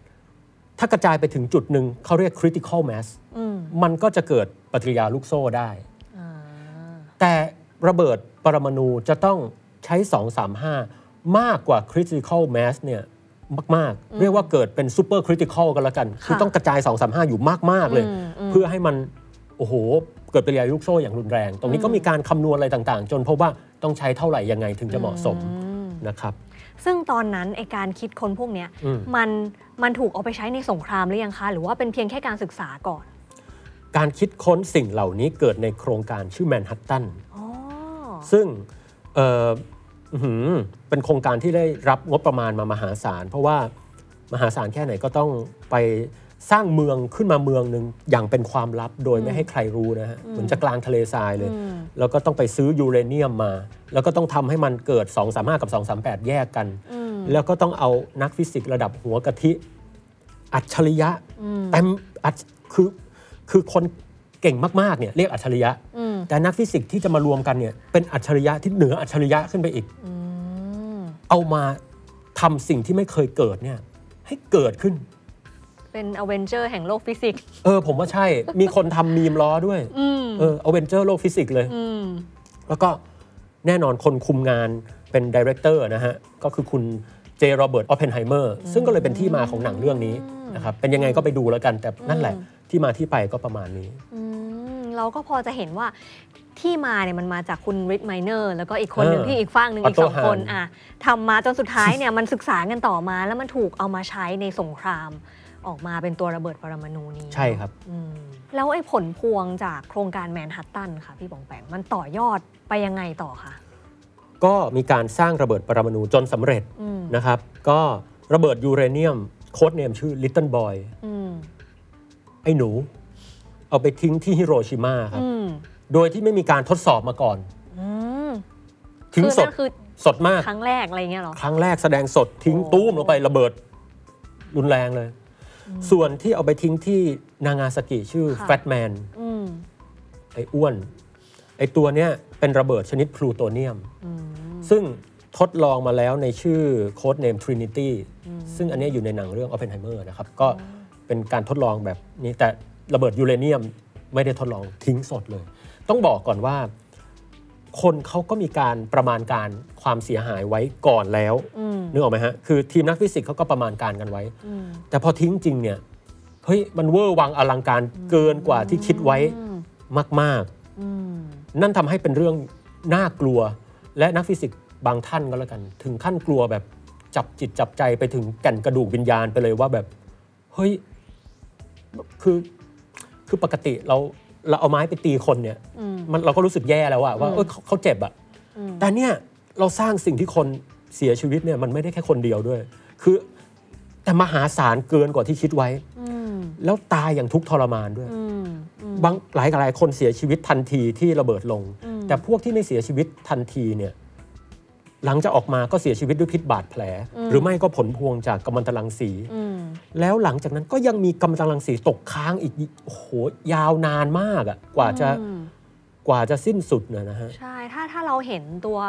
ถ้ากระจายไปถึงจุดหนึ่งเขาเรียก critical mass อืมมันก็จะเกิดปฏิกิริยาลูกโซ่ได้อ่าแต่ระเบิดปรมาณูจะต้องใช้ 235 มากกว่า critical mass เนี่ยมาก ๆ เรียกว่าเกิดเป็น super critical กันแล้วกัน คือต้องกระจาย 235 อยู่มาก ๆ เลยอืมอืมเพื่อให้มัน โอ้โห เกิดปฏิกิริยาลูกโซ่อย่างรุนแรง ตรงนี้ก็มีการคำนวณอะไรต่าง ๆ จนพบว่าต้องใช้เท่าไหร่ยังไงถึงจะเหมาะสมอืมนะครับ ซึ่งตอนนั้นไอการคิดค้นพวกเนี้ยอืม มันมันถูกเอาไปใช้ในสงครามหรือยังคะหรือว่าเป็นเพียงแค่การศึกษาก่อนการคิดค้นสิ่งเหล่านี้เกิดในโครงการชื่อแมนฮัตตัน อ๋อซึ่งเอ่ออื้อหือเป็นโครงการที่ได้รับงบประมาณมามหาศาล เพราะว่ามหาศาลแค่ไหนก็ต้องไป สร้างเมืองขึ้นมาเมืองหนึ่งอย่างเป็นความลับโดยไม่ให้ใครรู้นะฮะเหมือนจะกลางทะเลทรายเลยอืมแล้วก็ต้องไปซื้อยูเรเนียมมา แล้วก็ต้องทำให้มันเกิด 235 กับ 238 แยกกันอืมแล้วก็ต้องเอานักฟิสิกส์ระดับหัวกะทิ อัจฉริยะอืมเต็มอัจคือคือคนเก่งมากๆเนี่ยเรียกอัจฉริยะอืมแต่นักฟิสิกส์ที่จะมารวมกันเนี่ยเป็นอัจฉริยะที่เหนืออัจฉริยะขึ้นไปอีกอืมเอามาทำสิ่งที่ไม่เคยเกิดเนี่ยให้เกิดขึ้น เป็น Avenger แห่งโลกฟิสิกส์ เออ ผมว่าใช่ มีคนทำมีมล้อด้วย อืมเออ Avenger โลกฟิสิกส์เลย อืมแล้วก็แน่นอนคนคุมงานเป็น director นะฮะ ก็คือคุณ J. Robert Oppenheimer ซึ่งก็เลยเป็นที่มาของหนังเรื่องนี้นะครับ เป็นยังไงก็ไปดูแล้วกัน แต่นั่นแหละที่มาที่ไปก็ประมาณนี้ อืมเราก็พอจะเห็นว่าที่มาเนี่ยมันมาจากคุณริชไมเนอร์แล้วก็อีกคนหนึ่งเออที่อีกฝั่งหนึ่งอีก Otto สองคน Hahn อะทำมาจนสุดท้ายเนี่ย มันศึกษากันต่อมาแล้วมันถูกเอามาใช้ในสงคราม ออกมาเป็นตัวระเบิดปรมาณูนี้ใช่ครับ อืมแล้วไอ้ผลพวงจากโครงการแมนฮัตตันค่ะพี่บองแปงมันต่อยอดไปยังไงต่อคะก็มีการสร้างระเบิดปรมาณูจนสำเร็จอืมนะครับ ก็ระเบิดยูเรเนียม codename ชื่อ Little Boy อืมไอ้หนู เอาไปทิ้งที่ฮิโรชิมาครับ อืมโดยที่ไม่มีการทดสอบมาก่อน อืมทิ้งคือสนั่ดนคือสดมาก ครั้งแรกอะไรเงี้ยเหรอ ครั้งแรกแสดงสดทิ้งโอ้ ตู้มลงไประเบิดรุนแรงเลย ส่วนที่เอาไปทิ้งที่นางาซากิชื่อ Fat Man อืมไอ้อ้วน ไอ้ตัวเนี้ยเป็นระเบิดชนิดพลูโตเนียม อืม ซึ่งทดลองมาแล้วในชื่อโค้ดเนม Trinity ซึ่งอันเนี้ยอยู่ในหนังเรื่อง Oppenheimer นะครับ ก็เป็นการทดลองแบบนี้แต่ระเบิดยูเรเนียมไม่ได้ทดลองทิ้งสดเลย ต้องบอกก่อนว่า คนเขาก็มีการประมาณการความเสียหายไว้ก่อนแล้วอืมนึกออกไหมฮะคือทีมนักฟิสิกส์เขาก็ประมาณการกันไว้อืมแต่พอทิ้งจริงเนี่ยเฮ้ยมันเวอร์วังอลังการเกินกว่าที่คิดไว้อืมมากอืมๆนั่นทำให้เป็นเรื่องน่ากลัว และนักฟิสิกส์บางท่านก็แล้วกัน ถึงขั้นกลัวแบบจับจิตจับใจไปถึงแก่นกระดูกวิญญาณไปเลยว่าแบบเฮ้ยคือคือปกติเรา เราเอาไม้ไปตีคนเนี่ยอืมมันเราก็รู้สึกแย่แล้วอะว่าอืมเออเขาเขาเจ็บอะอืมแต่เนี่ยเราสร้างสิ่งที่คนเสียชีวิตเนี่ยมันไม่ได้แค่คนเดียวด้วย คือแต่มหาศาลเกินกว่าที่คิดไว้อืมแล้วตายอย่างทุกข์ทรมานด้วยอืมอืมบางหลายหลายคนเสียชีวิตทันทีที่ระเบิดลงอืมแต่พวกที่ไม่เสียชีวิตทันทีเนี่ย หลังจากออกมาก็เสียชีวิตด้วยพิษบาดแผล หรือไม่ก็ผลพวงจากกัมมันตรังสีอืมแล้วหลังจากนั้นก็ยังมีกัมมันตรังสีตกค้างอีกโอ้โหยาวนานมากอะกว่าจะอืมกว่าจะสิ้นสุดเนี่ยนะฮะใช่ถ้าถ้าเราเห็นตัว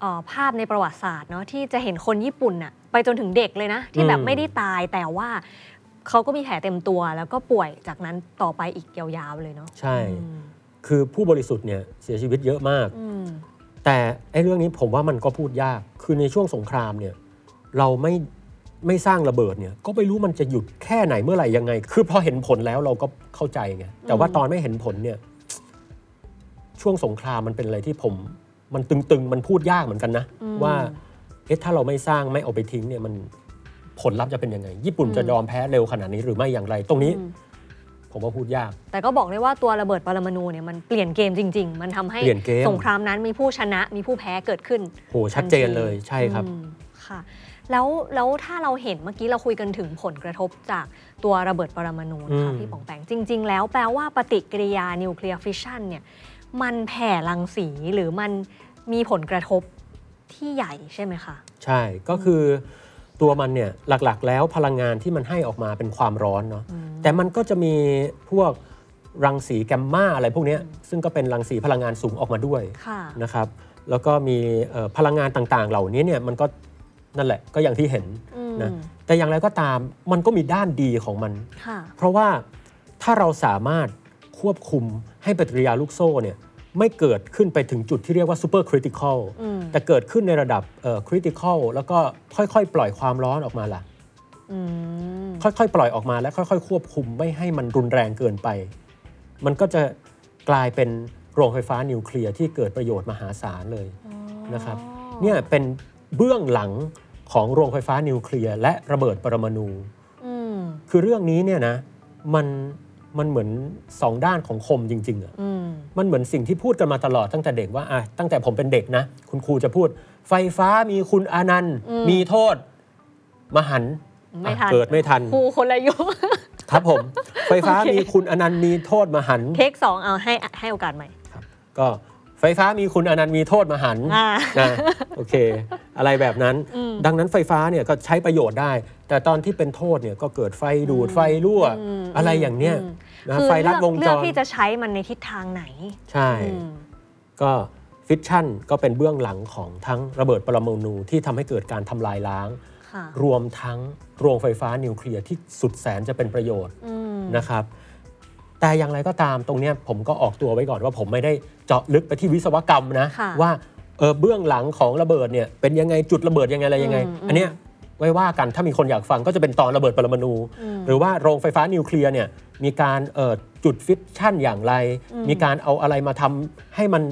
เอ่อภาพในประวัติศาสตร์เนาะที่จะเห็นคนญี่ปุ่นอะไปจนถึงเด็กเลยนะ ที่แบบอืมไม่ได้ตายแต่ว่าเขาก็มีแผลเต็มตัวแล้วก็ป่วยจากนั้นต่อไปอีกยาวๆเลยเนาะใช่อืมคือผู้บริสุทธิ์เนี่ยเสียชีวิตเยอะมากอืม แต่ไอ้เรื่องนี้ผมว่ามันก็พูดยาก คือในช่วงสงครามเนี่ยเราไม่ไม่สร้างระเบิดเนี่ยก็ไม่รู้มันจะหยุดแค่ไหนเมื่อไหร่ยังไง คือพอเห็นผลแล้วเราก็เข้าใจไงแต่ว่าตอนไม่เห็นผลเนี่ยช่วงสงครามมันเป็นอะไรที่ผมมันตึงๆ มันพูดยากเหมือนกันนะอืมว่าเอ๊ะถ้าเราไม่สร้างไม่เอาไปทิ้งเนี่ยมันผลลัพธ์จะเป็นยังไง ญี่ปุ่นจะยอมแพ้เร็วขนาดนี้หรือไม่อย่างไร ตรงนี้อืม ผมว่าพูดยาก แต่ก็บอกได้ว่าตัวระเบิดปรมาณูเนี่ยมันเปลี่ยนเกมจริง ๆ มันทำให้เปลี่ยนเกมสงครามนั้นมีผู้ชนะมีผู้แพ้เกิดขึ้นโหชัดเจนเลยใช่ครับอืมค่ะแล้วแล้วถ้าเราเห็นเมื่อกี้เราคุยกันถึงผลกระทบจากตัวระเบิดปรมาณูนะคะอืมพี่ป๋องแป๋งจริง ๆ แล้วแปลว่าปฏิกิริยานิวเคลียร์ฟิชชันเนี่ยมันแผ่รังสีหรือมันมีผลกระทบที่ใหญ่ใช่ไหมคะ ใช่ก็คือ ตัวมันเนี่ยหลักๆ แล้วพลังงานที่มันให้ออกมาเป็นความร้อนเนาะแต่มันก็จะมีพวกรังสีแกมมาอะไรพวกเนี้ยซึ่งก็เป็นรังสีพลังงานสูงออกมาด้วยค่ะนะครับ แล้วก็มีเอ่อพลังงานต่างๆ เหล่านี้เนี่ยมันก็นั่นแหละก็อย่างที่เห็นอืมนะแต่อย่างไรก็ตามมันก็มีด้านดีของมันค่ะเพราะว่าถ้าเราสามารถควบคุมให้ปฏิกิริยาลูกโซ่เนี่ย ไม่เกิดขึ้นไปถึงจุดที่เรียกว่า supercritical อืมแต่เกิดขึ้นในระดับ critical แล้วก็ค่อยๆ ปล่อยความร้อนออกมาล่ะอืมค่อยๆ ปล่อยออกมาและค่อยๆ ควบคุมไม่ให้มันรุนแรงเกินไป มันก็จะกลายเป็นโรงไฟฟ้านิวเคลียร์ที่เกิดประโยชน์มหาศาลเลยนะครับเนี่ยเป็นเบื้องหลังของโรงไฟฟ้านิวเคลียร์และระเบิดปรมาณูอืมคือเรื่องนี้เนี่ยนะมันมันเหมือนสองด้านของคมจริง ๆอะอื มมันเหมือนสิ่งที่พูดกันมาตลอดตั้งแต่เด็กว่าอะตั้งแต่ผมเป็นเด็กนะ คุณครูจะพูด ไฟฟ้ามีคุณอานันต์อืม มีโทษ มหันต์ไม่ทันอะเกิดไม่ทัน ครูคนละยุค ครับผม ไฟฟ้าโอเค มีคุณอนันต์มีโทษมหันต์เทคสองเอาให้ให้โอกาสใหม่ครับก็ไฟฟ้ามีคุณอนันต์มีโทษมหันต์อ่า นะโอเค อะไรแบบนั้น อืม ดังนั้นไฟฟ้าเนี่ยก็ใช้ประโยชน์ได้ แต่ตอนที่เป็นโทษเนี่ยก็เกิดไฟดูดไฟรั่วมอะไรอย่างเนี้ยม นะคือไฟลัดวงจร เลือกที่จะใช้มันในทิศทางไหนใช่ อืมก็ฟิชชั่นก็เป็นเบื้องหลังของทั้งระเบิดปรมาณูที่ทำให้เกิดการทำลายล้าง ค่ะรวมทั้งโรงไฟฟ้านิวเคลียร์ที่สุดแสนจะเป็นประโยชน์อืมนะครับ แต่อย่างไรก็ตามตรงเนี้ยผมก็ออกตัวไว้ก่อนว่าผมไม่ได้เจาะลึกไปที่วิศวกรรมนะ ค่ะว่าเออเบื้องหลังของระเบิดเนี่ยเป็นยังไงจุดระเบิดยังไงอะไรยังไง อืมอืม อันเนี้ย ไว้ว่ากันถ้ามีคนอยากฟังก็จะเป็นตอนระเบิดปรมาณูอืมหรือว่าโรงไฟฟ้านิวเคลียร์เนี่ยมีการเอ่อจุดฟิชชั่นอย่างไรอืมมีการเอาอะไรมาทำให้มัน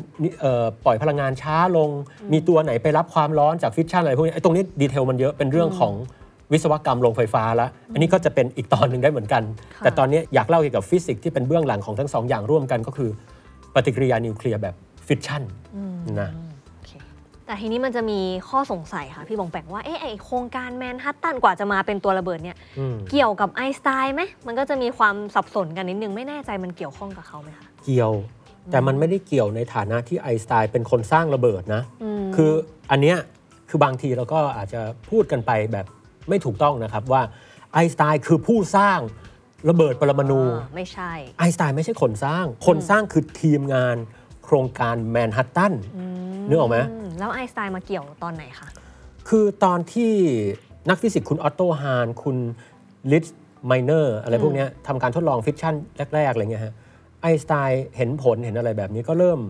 เอ่อปล่อยพลังงานช้าลง มีตัวไหนไปรับความร้อนจากฟิชชั่นอะไรพวกนี้ไอ้ตรงนี้ detail มันเยอะเป็นเรื่องของวิศวกรรมโรงไฟฟ้าละอันนี้ก็จะเป็นอีกตอนหนึ่งได้เหมือนกันค่ะแต่ตอนนี้อยากเล่าเกี่ยวกับฟิสิกส์ที่เป็นเบื้องหลังของทั้งสองอย่างร่วมกันก็คือ ปฏิกิริยานิวเคลียร์แบบฟิชชั่นอืมนะโอเค แต่ทีนี้มันจะมีข้อสงสัยค่ะ พี่ป๋องแป๋งว่าเอ๊ะไอ้โครงการแมนฮัตตันกว่าจะมาเป็นตัวระเบิดเนี่ย อืมเกี่ยวกับไอน์สไตน์ไหมมันก็จะมีความสับสนกันนิดนึงไม่แน่ใจมันเกี่ยวข้องกับเขาไหมคะเกี่ยว แต่มันไม่ได้เกี่ยวในฐานะที่ไอน์สไตน์เป็นคนสร้างระเบิดนะ คืออันเนี้ยคือบางทีเราก็อาจจะพูดกันไปแบบไม่ถูกต้องนะครับว่าไอน์สไตน์คือผู้สร้างระเบิดปรมาณูอ่าไม่ใช่ ไอน์สไตน์ไม่ใช่คนสร้าง คนสร้างคือทีมงาน โครงการแมนฮัตตันนึกออกไหมแล้วไอน์สไตน์มาเกี่ยวตอนไหนคะ คือตอนที่นักฟิสิกส์คุณออตโตฮานคุณลิเซ ไมต์เนอร์อะไรพวกเนี้ยทำการทดลองฟิชชั่นแรก ๆ อะไรเงี้ยฮะไอน์สไตน์เห็นผลเห็นอะไรแบบนี้ก็เริ่ม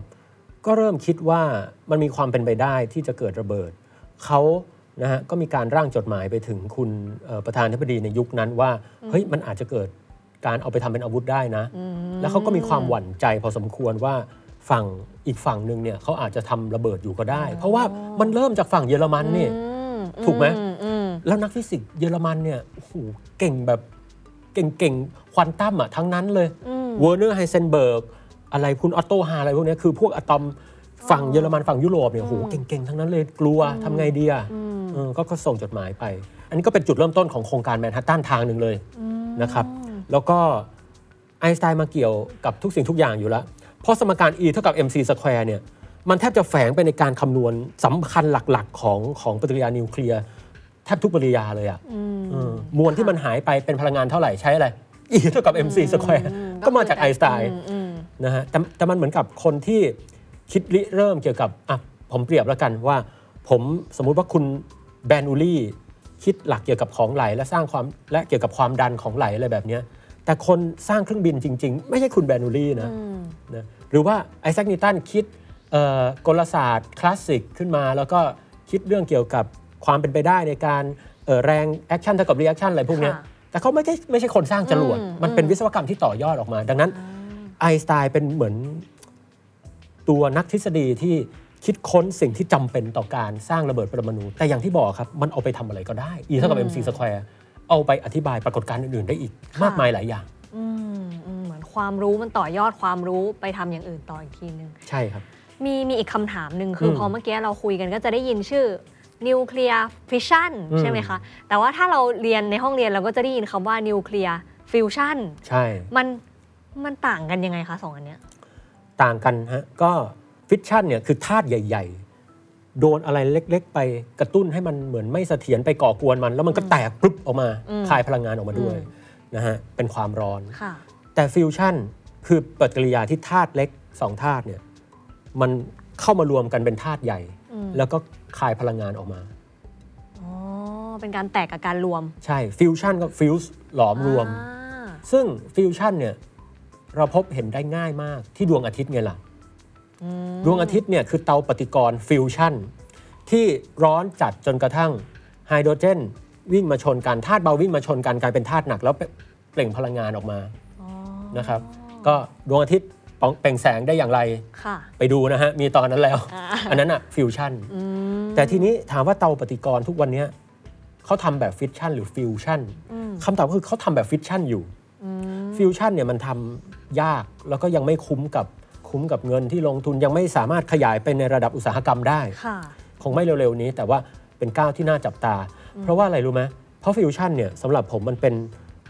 ก็เริ่มคิดว่ามันมีความเป็นไปได้ที่จะเกิดระเบิด เขานะฮะก็มีการร่างจดหมายไปถึงคุณเอ่อประธานาธิบดีในยุคนั้นว่า เฮ้ยมันอาจจะเกิดการเอาไปทำเป็นอาวุธได้นะ แล้วเขาก็มีความหวั่นใจพอสมควรว่า ฝั่งอีกฝั่งหนึ่งเนี่ยเขาอาจจะทำระเบิดอยู่ก็ได้ เพราะว่ามันเริ่มจากฝั่งเยอรมันนี่ อืมถูกไหมอือืมแล้วนักฟิสิกส์เยอรมันเนี่ยโอ้โหเก่งแบบเก่งๆ ควอนตัมอะทั้งนั้นเลย อืม เวอร์เนอร์ไฮเซนเบิร์กอะไรคุณออตโตฮานอะไรพวกเนี้ยคือพวกอะตอมฝั่งเยอรมันฝั่งยุโรปเนี่ยโอ้โหเก่งๆ ทั้งนั้นเลยกลัวทำไงดีอะเออก็ก็ส่งจดหมายไป อันนี้ก็เป็นจุดเริ่มต้นของโครงการแมนฮัตตันทางหนึ่งเลยนะครับ แล้วก็ไอน์สไตน์มาเกี่ยวกับทุกสิ่งทุกอย่างอยู่แล้ว เพราะสมการ E เท่ากับ mc square เนี่ยมันแทบจะแฝงไปในการคำนวณสำคัญหลักๆ ของของปฏิกิริยานิวเคลียร์แทบทุกปฏิกิริยาเลยอะเออมวลที่มันหายไปเป็นพลังงานเท่าไหร่ใช้อะไร E เท่ากับ mc square ก็มาจากไอน์สไตน์อืมอืมนะฮะแต่แต่มันเหมือนกับคนที่คิดริเริ่มเกี่ยวกับอะผมเปรียบแล้วกันว่า ผมสมมุติว่าคุณแบร์นูลลีคิดหลักเกี่ยวกับของไหลและสร้างความและเกี่ยวกับความดันของไหลอะไรแบบเนี้ย แต่คนสร้างเครื่องบินจริง ๆ ไม่ใช่คุณแบร์นูลลีนะอืมนะหรือว่าไอแซคนิวตันคิดเอ่อกลศาสตร์คลาสสิกขึ้นมา แล้วก็คิดเรื่องเกี่ยวกับความเป็นไปได้ในการเอ่อแรง action เท่ากับ reaction อะไรพวกเนี้ยค่ะแต่เขาไม่ใช่ไม่ใช่คนสร้างจรวดอืมมันเป็นวิศวกรรมที่ต่อยอดออกมา ดังนั้นไอน์สไตน์เป็นเหมือนตัวนักทฤษฎีที่คิดค้นสิ่งที่จำเป็นต่อการสร้างระเบิดปรมาณูแต่อย่างที่บอกครับ มันเอาไปทำอะไรก็ได้ E เท่ากับ mc square เอาไปอธิบายปรากฏการณ์อื่นๆ ได้อีกค่ะมากมายหลายอย่าง อืมอืมความรู้มันต่อยอดความรู้ไปทำอย่างอื่นต่ออีกทีนึง ใช่ครับ มีมีอีกคำถามหนึ่งคืออมพอเมื่อกี้เราคุยกันก็จะได้ยินชื่อนิวเคลียร์ฟิชชันอืม ใช่ไหมคะ แต่ว่าถ้าเราเรียนในห้องเรียนเราก็จะได้ยินคำว่านิวเคลียร์ฟิวชันใช่ มันมันต่างกันยังไงคะสองอันเนี้ย ต่างกันฮะก็ฟิชชั่นเนี่ยคือธาตุใหญ่ๆ โดนอะไรเล็ก ๆ ไปกระตุ้นให้มันเหมือนไม่เสถียรไปก่อกวนมัน แล้วมันก็แตกปุ๊บออกมาอืมคายพลังงานออกมาด้วยอืมนะฮะเป็นความร้อน ค่ะ แต่ฟิวชั่นคือปฏิกิริยาที่ธาตุเล็กสองธาตุเนี่ยมันเข้ามารวมกันเป็นธาตุใหญ่ อืม แล้วก็คายพลังงานออกมา อ๋อ เป็นการแตกกับการรวมใช่ฟิวชั่นก็ฟิวส์หลอมรวม อ่าซึ่งฟิวชั่นเนี่ยเราพบเห็นได้ง่ายมากที่ดวงอาทิตย์ไงล่ะอืม ดวงอาทิตย์เนี่ยคือเตาปฏิกรณ์ฟิวชั่น ที่ร้อนจัดจนกระทั่งไฮโดรเจนวิ่งมาชนกันธาตุเบาวิ่งมาชนกันกลายเป็นธาตุหนัก แล้วเปล่งพลังงานออกมาอ๋อนะครับ ก็ดวงอาทิตย์ปองเปล่งแสงได้อย่างไรค่ะไปดูนะฮะ มีตอนนั้นแล้วอ่าอันนั้นอะฟิวชั่นอืมแต่ทีนี้ถามว่าเตาปฏิกรณ์ทุกวันเนี้ยเขาทำแบบฟิชชั่นหรือฟิวชั่นอืมคำตอบก็คือเขาทำแบบฟิชชั่นอยู่อืมฟิวชั่นเนี่ยมันทำยากแล้วก็ยังไม่คุ้มกับ คุ้มกับเงินที่ลงทุนยังไม่สามารถขยายไปในระดับอุตสาหกรรมได้ค่ะคงไม่เร็วๆนี้ แต่ว่าเป็นก้าวที่น่าจับตา เพราะว่าอะไรรู้ไหมเพราะฟิวชั่นเนี่ยสำหรับผมมันเป็น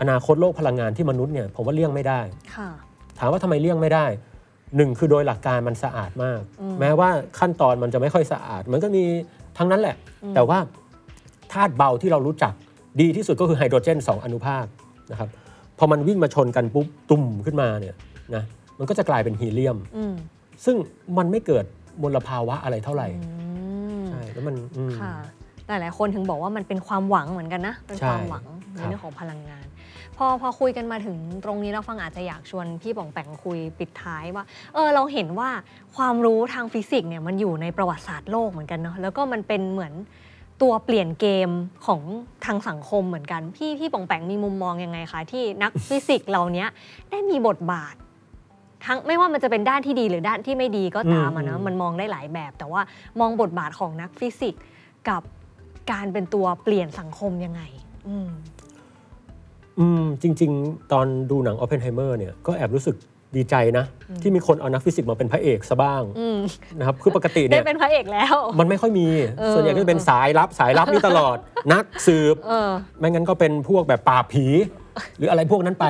อนาคตโลกพลังงานที่มนุษย์เนี่ยผมว่าเลี่ยงไม่ได้ค่ะถามว่าทำไมเลี่ยงไม่ได้หนึ่งคือโดยหลักการมันสะอาดมากอืมแม้ว่าขั้นตอนมันจะไม่ค่อยสะอาด มันก็มีทั้งนั้นแหละ แต่ว่าธาตุเบาที่เรารู้จักดีที่สุดก็คือไฮโดรเจน 2 อนุภาคนะครับพอมันวิ่งมาชนกันปุ๊บตุ่มขึ้นมาเนี่ยนะ มันก็จะกลายเป็นฮีเลียม อืมซึ่งมันไม่เกิดมลภาวะอะไรเท่าไหร่อืมใช่แล้วมันอืม ค่ะหลายๆคนถึงบอกว่ามันเป็นความหวังเหมือนกันนะ เป็นใช่ความหวังในครับ เรื่องของพลังงาน พอพอคุยกันมาถึงตรงนี้เราฟังอาจจะอยากชวนพี่ป๋องแปงคุยปิดท้ายว่า เออเราเห็นว่าความรู้ทางฟิสิกส์เนี่ยมันอยู่ในประวัติศาสตร์โลกเหมือนกันเนาะแล้วก็มันเป็นเหมือนตัวเปลี่ยนเกมของทางสังคมเหมือนกัน พี่พี่ป๋องแปงมีมุมมองยังไงคะที่นักฟิสิกส์เหล่านี้ได้มีบทบาท ทั้งไม่ว่ามันจะเป็นด้านที่ดีหรือด้านที่ไม่ดีก็ตามอะอืนะมมันมองได้หลายแบบ แต่ว่ามองบทบาทของนักฟิสิกส์กับการเป็นตัวเปลี่ยนสังคมยังไง อืมอืมจริง ๆ ตอนดูหนัง o p ป e n h e i m e r เนี่ยก็แอบรู้สึกดีใจนะ ที่มีคนเอานักฟิสิกส์มาเป็นพระเอกซะบ้างอืมนะครับคือปกติได้เนี่ยเป็นพระเอกแล้ว มันไม่ค่อยมีเออส่วนใหญ่ก็จะเป็นสายลับสายลับนี่ตลอด นักสืบเออไม่งั้นก็เป็นพวกแบบปราบผี หรืออะไรพวกนั้นไป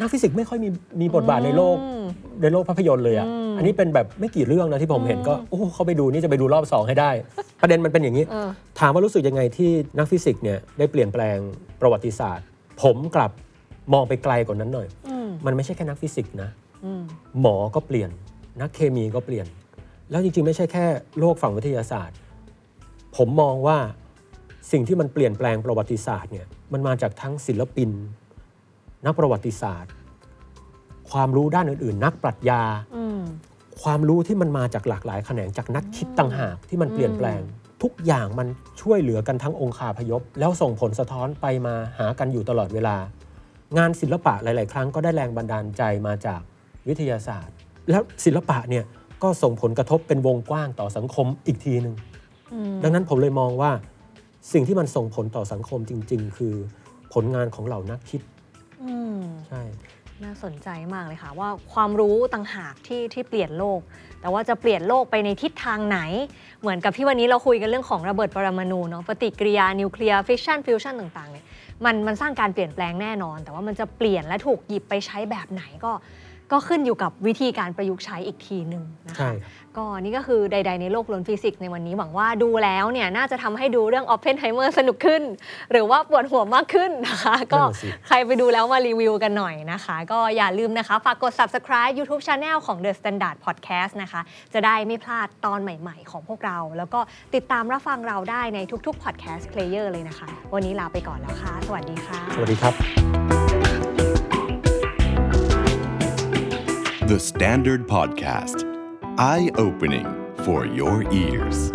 นักฟิสิกส์ไม่ค่อยมีมีบทบาทในโลกอืมในโลกภาพยนตร์เลยอะอืมอันนี้เป็นแบบไม่กี่เรื่องนะที่ผมเห็นก็โอ้เขาไปดูนี่จะไปดูรอบสองให้ได้ ประเด็นมันเป็นอย่างนี้ เออ ถามว่ารู้สึกยังไงที่นักฟิสิกส์เนี่ยได้เปลี่ยนแปลงประวัติศาสตร์ ผมกลับมองไปไกลกว่านั้นหน่อย อืมมันไม่ใช่แค่นักฟิสิกส์นะ อืมหมอก็เปลี่ยน นักเคมีก็เปลี่ยน แล้วจริงๆ ไม่ใช่แค่โลกฝั่งวิทยาศาสตร์ ผมมองว่าสิ่งที่มันเปลี่ยนแปลงประวัติศาสตร์เนี่ยมันมาจากทั้งศิลปิน นักประวัติศาสตร์ ความรู้ด้านอื่น ๆ นักปรัชญาอืมความรู้ที่มันมาจากหลากหลายแขนงจากนักคิดต่างหากที่มันเปลี่ยนแปลง ทุกอย่างมันช่วยเหลือกันทั้งองคาพยพ แล้วส่งผลสะท้อนไปมาหากันอยู่ตลอดเวลา งานศิลปะหลาย ๆ ครั้งก็ได้แรงบันดาลใจมาจากวิทยาศาสตร์ แล้วศิลปะเนี่ยก็ส่งผลกระทบเป็นวงกว้างต่อสังคมอีกทีหนึ่งอืมดังนั้นผมเลยมองว่าสิ่งที่มันส่งผลต่อสังคมจริง ๆ คือผลงานของเหล่านักคิด อืมใช่ น่าสนใจมากเลยค่ะ ว่าความรู้ต่างหากที่ที่เปลี่ยนโลก แต่ว่าจะเปลี่ยนโลกไปในทิศทางไหน เหมือนกับที่วันนี้เราคุยกันเรื่องของระเบิดปรมาณูเนาะปฏิกิริยานิวเคลียร์ฟิชชันฟิวชันต่างๆเนี่ยมันมันสร้างการเปลี่ยนแปลงแน่นอน แต่ว่ามันจะเปลี่ยนและถูกหยิบไปใช้แบบไหนก็ ก็ขึ้นอยู่กับวิธีการประยุกต์ใช้อีกทีหนึ่งนะคะ ใช่ ก็นี่ก็คือใด ๆ ในโลกล้วนฟิสิกส์ในวันนี้หวังว่าดูแล้วเนี่ยน่าจะทำให้ดูเรื่อง Oppenheimer สนุกขึ้น หรือว่าปวดหัวมากขึ้นนะคะ ก็นั่นน่ะสิใครไปดูแล้วมารีวิวกันหน่อยนะคะ ก็อย่าลืมนะคะ ฝากกด subscribe YouTube Channel ของ The Standard Podcast นะคะ จะได้ไม่พลาดตอนใหม่ ๆ ของพวกเรา แล้วก็ติดตามรับฟังเราได้ในทุกๆ podcast player เลยนะคะ วันนี้ลาไปก่อนแล้วค่ะ สวัสดีค่ะ สวัสดีครับ The Standard Podcast, eye opening for your ears.